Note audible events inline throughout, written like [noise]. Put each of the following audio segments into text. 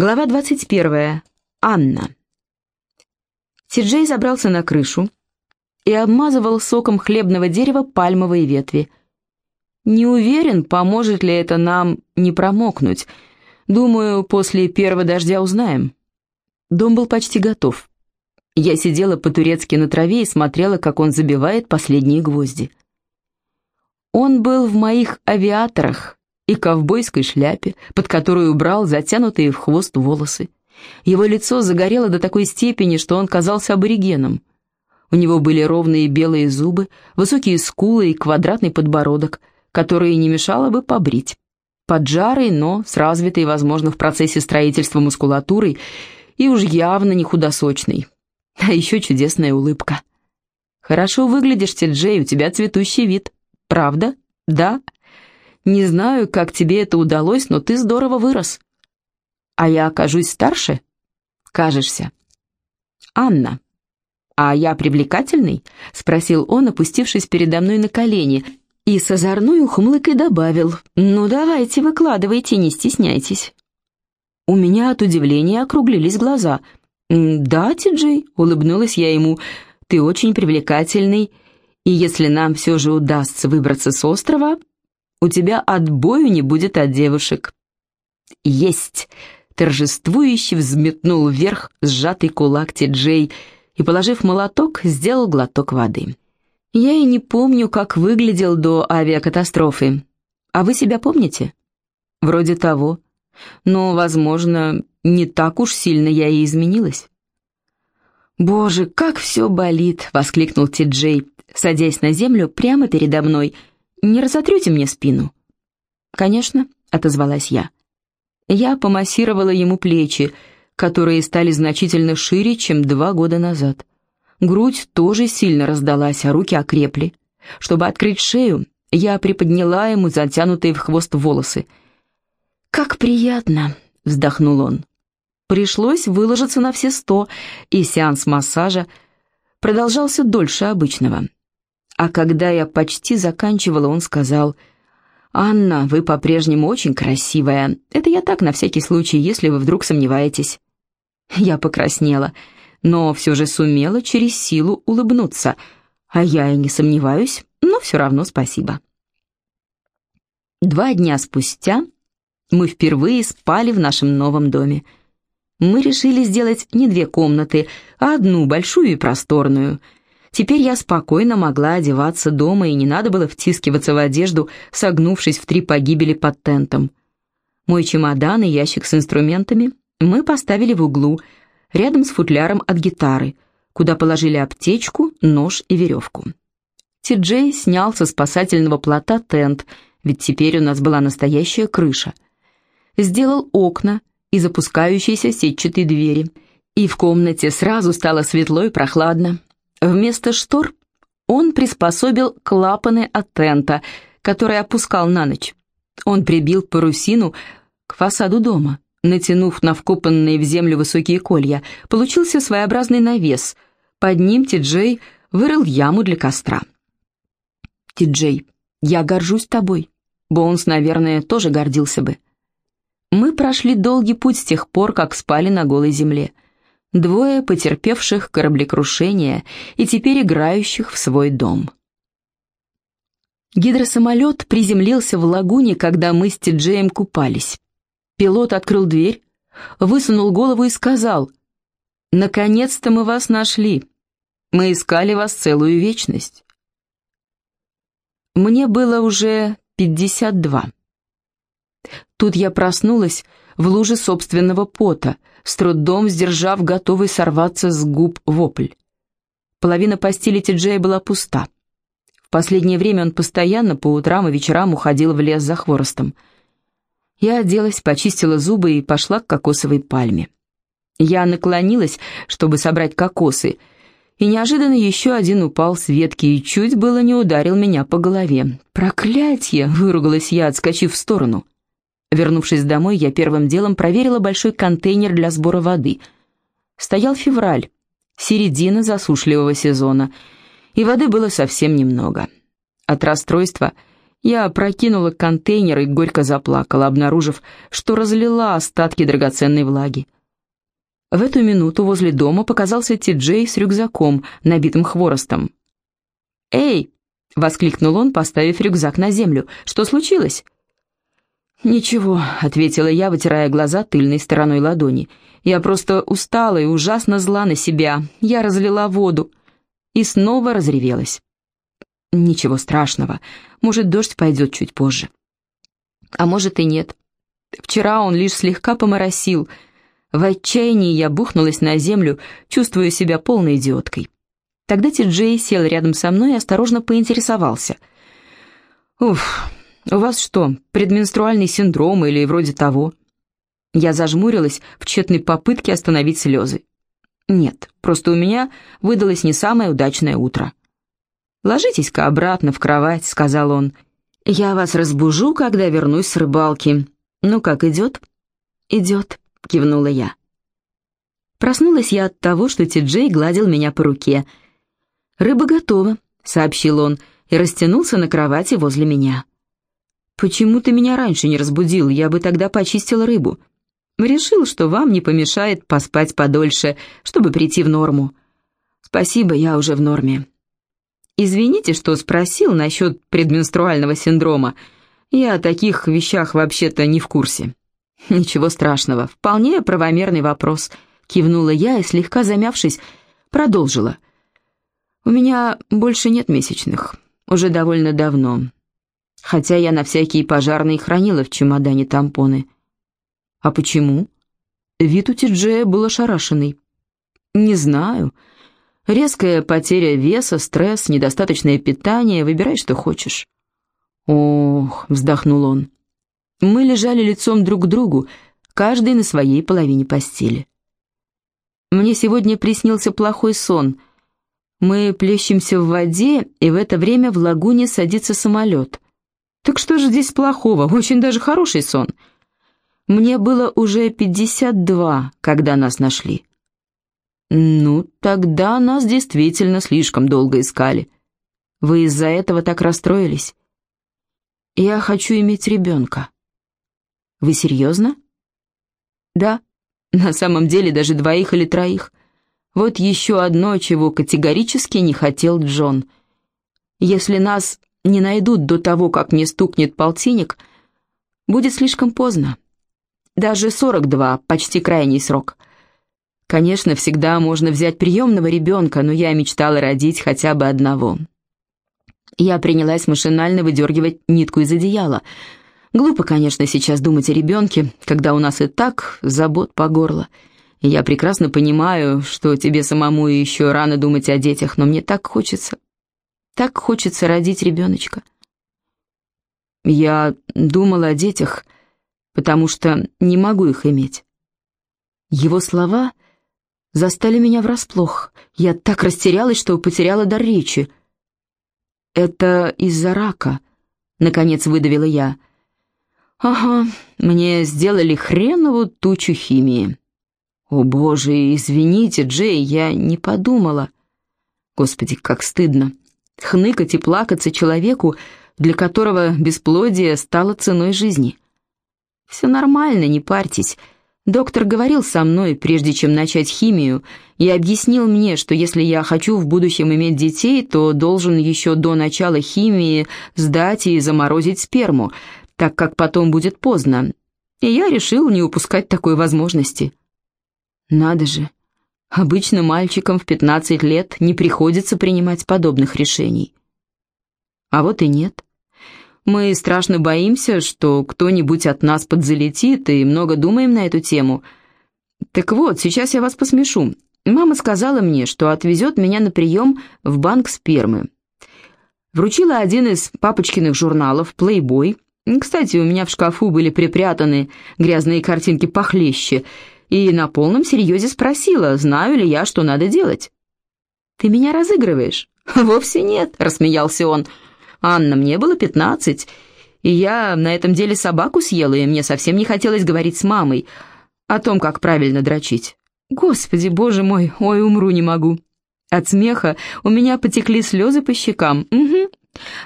Глава 21. Анна. Тиджей забрался на крышу и обмазывал соком хлебного дерева пальмовые ветви. Не уверен, поможет ли это нам не промокнуть. Думаю, после первого дождя узнаем. Дом был почти готов. Я сидела по-турецки на траве и смотрела, как он забивает последние гвозди. Он был в моих авиаторах, и ковбойской шляпе, под которую убрал затянутые в хвост волосы. Его лицо загорело до такой степени, что он казался аборигеном. У него были ровные белые зубы, высокие скулы и квадратный подбородок, которые не мешало бы побрить. Поджарый, но с развитой, возможно, в процессе строительства мускулатурой, и уж явно не худосочный. А еще чудесная улыбка. «Хорошо выглядишь, Ти-Джей, у тебя цветущий вид. Правда? Да?» Не знаю, как тебе это удалось, но ты здорово вырос. А я окажусь старше? Кажешься. Анна. А я привлекательный? Спросил он, опустившись передо мной на колени, и с озорной ухмылкой добавил. Ну давайте, выкладывайте, не стесняйтесь. У меня от удивления округлились глаза. «Да, Ти-Джей», — улыбнулась я ему, — «ты очень привлекательный, и если нам все же удастся выбраться с острова, у тебя отбою не будет от девушек». «Есть!» — торжествующе взметнул вверх сжатый кулак Ти-Джей и, положив молоток, сделал глоток воды. «Я и не помню, как выглядел до авиакатастрофы. А вы себя помните?» «Вроде того. Но, возможно, не так уж сильно я и изменилась». «Боже, как все болит!» — воскликнул Ти-Джей, садясь на землю прямо передо мной — не разотрете мне спину?» «Конечно», — отозвалась я. Я помассировала ему плечи, которые стали значительно шире, чем два года назад. Грудь тоже сильно раздалась, а руки окрепли. Чтобы открыть шею, я приподняла ему затянутые в хвост волосы. «Как приятно!» — вздохнул он. Пришлось выложиться на все сто, и сеанс массажа продолжался дольше обычного. А когда я почти заканчивала, он сказал, «Анна, вы по-прежнему очень красивая. Это я так, на всякий случай, если вы вдруг сомневаетесь». Я покраснела, но все же сумела через силу улыбнуться. А я и не сомневаюсь, но все равно спасибо. Два дня спустя мы впервые спали в нашем новом доме. Мы решили сделать не две комнаты, а одну большую и просторную — Теперь я спокойно могла одеваться дома, и не надо было втискиваться в одежду, согнувшись в три погибели под тентом. Мой чемодан и ящик с инструментами мы поставили в углу, рядом с футляром от гитары, куда положили аптечку, нож и веревку. Ти-Джей снял со спасательного плота тент, ведь теперь у нас была настоящая крыша. Сделал окна и запускающиеся сетчатые двери, и в комнате сразу стало светло и прохладно. Вместо штор он приспособил клапаны от тента, который опускал на ночь. Он прибил парусину к фасаду дома, натянув на вкопанные в землю высокие колья. Получился своеобразный навес. Под ним Ти-Джей вырыл яму для костра. «Ти-Джей, я горжусь тобой». Боунс, наверное, тоже гордился бы. Мы прошли долгий путь с тех пор, как спали на голой земле двое потерпевших кораблекрушение и теперь играющих в свой дом. Гидросамолет приземлился в лагуне, когда мы с Ти-Джеем купались. Пилот открыл дверь, высунул голову и сказал, «Наконец-то мы вас нашли. Мы искали вас целую вечность». Мне было уже 52. Тут я проснулась в луже собственного пота, с трудом сдержав готовый сорваться с губ вопль. Половина постели Ти-Джея была пуста. В последнее время он постоянно по утрам и вечерам уходил в лес за хворостом. Я оделась, почистила зубы и пошла к кокосовой пальме. Я наклонилась, чтобы собрать кокосы, и неожиданно еще один упал с ветки и чуть было не ударил меня по голове. «Проклятье!» — выругалась я, отскочив в сторону. Вернувшись домой, я первым делом проверила большой контейнер для сбора воды. Стоял февраль, середина засушливого сезона, и воды было совсем немного. От расстройства Я прокинула контейнер и горько заплакала, обнаружив, что разлила остатки драгоценной влаги. В эту минуту возле дома показался Ти-Джей с рюкзаком, набитым хворостом. «Эй!» — воскликнул он, поставив рюкзак на землю. «Что случилось?» «Ничего», — ответила я, вытирая глаза тыльной стороной ладони. «Я просто устала и ужасно зла на себя. Я разлила воду». И снова разревелась. Ничего страшного. Может, дождь пойдет чуть позже. А может и нет. Вчера он лишь слегка поморосил. В отчаянии я бухнулась на землю, чувствуя себя полной идиоткой. Тогда Ти-Джей сел рядом со мной и осторожно поинтересовался. «Уф, у вас что, предменструальный синдром или вроде того?» Я зажмурилась в тщетной попытке остановить слезы. «Нет, просто у меня выдалось не самое удачное утро». «Ложитесь-ка обратно в кровать», — сказал он. «Я вас разбужу, когда вернусь с рыбалки. Ну как, идет?» «Идет», — кивнула я. Проснулась я от того, что Ти-Джей гладил меня по руке. «Рыба готова», — сообщил он, и растянулся на кровати возле меня. «Почему ты меня раньше не разбудил? Я бы тогда почистил рыбу». «Решил, что вам не помешает поспать подольше, чтобы прийти в норму». «Спасибо, я уже в норме». Извините, что спросил насчет предменструального синдрома. Я о таких вещах вообще-то не в курсе». «Ничего страшного, вполне правомерный вопрос», — кивнула я и, слегка замявшись, продолжила. «У меня больше нет месячных, уже довольно давно, хотя я на всякие пожарные хранила в чемодане тампоны». «А почему?» Вид у Тиджея был ошарашенный. «Не знаю», Резкая потеря веса, стресс, недостаточное питание, выбирай, что хочешь. Ох, вздохнул он. Мы лежали лицом друг к другу, каждый на своей половине постели. Мне сегодня приснился плохой сон. Мы плещемся в воде, и в это время в лагуне садится самолет. Так что же здесь плохого? Очень даже хороший сон. Мне было уже 52, когда нас нашли. «Ну, тогда нас действительно слишком долго искали. Вы из-за этого так расстроились?» «Я хочу иметь ребенка». «Вы серьезно?» «Да, на самом деле даже двоих или троих. Вот еще одно, чего категорически не хотел Джон. Если нас не найдут до того, как мне стукнет полтинник, будет слишком поздно. Даже 42 — почти крайний срок». Конечно, всегда можно взять приемного ребенка, но я мечтала родить хотя бы одного. Я принялась машинально выдергивать нитку из одеяла. Глупо, конечно, сейчас думать о ребенке, когда у нас и так забот по горло. Я прекрасно понимаю, что тебе самому еще рано думать о детях, но мне так хочется, так хочется родить ребеночка. Я думала о детях, потому что не могу их иметь. Его слова застали меня врасплох. Я так растерялась, что потеряла дар речи. «Это из-за рака», — наконец выдавила я. «Ага, мне сделали хренову тучу химии». «О боже, извините, Джей, я не подумала». Господи, как стыдно. Хныкать и плакаться человеку, для которого бесплодие стало ценой жизни. «Все нормально, не парьтесь». Доктор говорил со мной, прежде чем начать химию, и объяснил мне, что если я хочу в будущем иметь детей, то должен еще до начала химии сдать и заморозить сперму, так как потом будет поздно. И я решил не упускать такой возможности. Надо же, обычно мальчикам в 15 лет не приходится принимать подобных решений. А вот и нет. Мы страшно боимся, что кто-нибудь от нас подзалетит, и много думаем на эту тему. Так вот, сейчас я вас посмешу. Мама сказала мне, что отвезет меня на прием в банк спермы. Вручила один из папочкиных журналов «Плейбой». Кстати, у меня в шкафу были припрятаны грязные картинки похлеще, и на полном серьезе спросила, знаю ли я, что надо делать. «Ты меня разыгрываешь?» [laughs] «Вовсе нет», — рассмеялся он, — Анна, мне было пятнадцать, и я на этом деле собаку съела, и мне совсем не хотелось говорить с мамой о том, как правильно дрочить. Господи, боже мой, ой, умру не могу. От смеха у меня потекли слезы по щекам. Угу.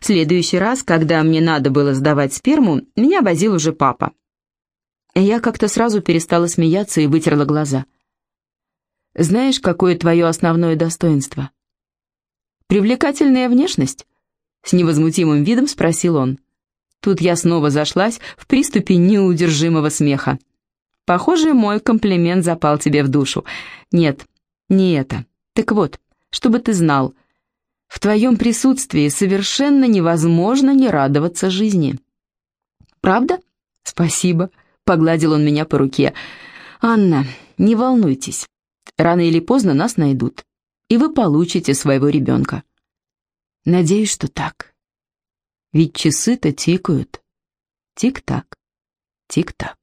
В следующий раз, когда мне надо было сдавать сперму, меня возил уже папа. Я как-то сразу перестала смеяться и вытерла глаза. «Знаешь, какое твое основное достоинство?» «Привлекательная внешность?» С невозмутимым видом спросил он. Тут я снова зашлась в приступе неудержимого смеха. «Похоже, мой комплимент запал тебе в душу. Нет, не это. Так вот, чтобы ты знал, в твоем присутствии совершенно невозможно не радоваться жизни». «Правда? Спасибо», — погладил он меня по руке. «Анна, не волнуйтесь. Рано или поздно нас найдут, и вы получите своего ребенка. Надеюсь, что так. Ведь часы-то тикают. Тик-так, тик-так.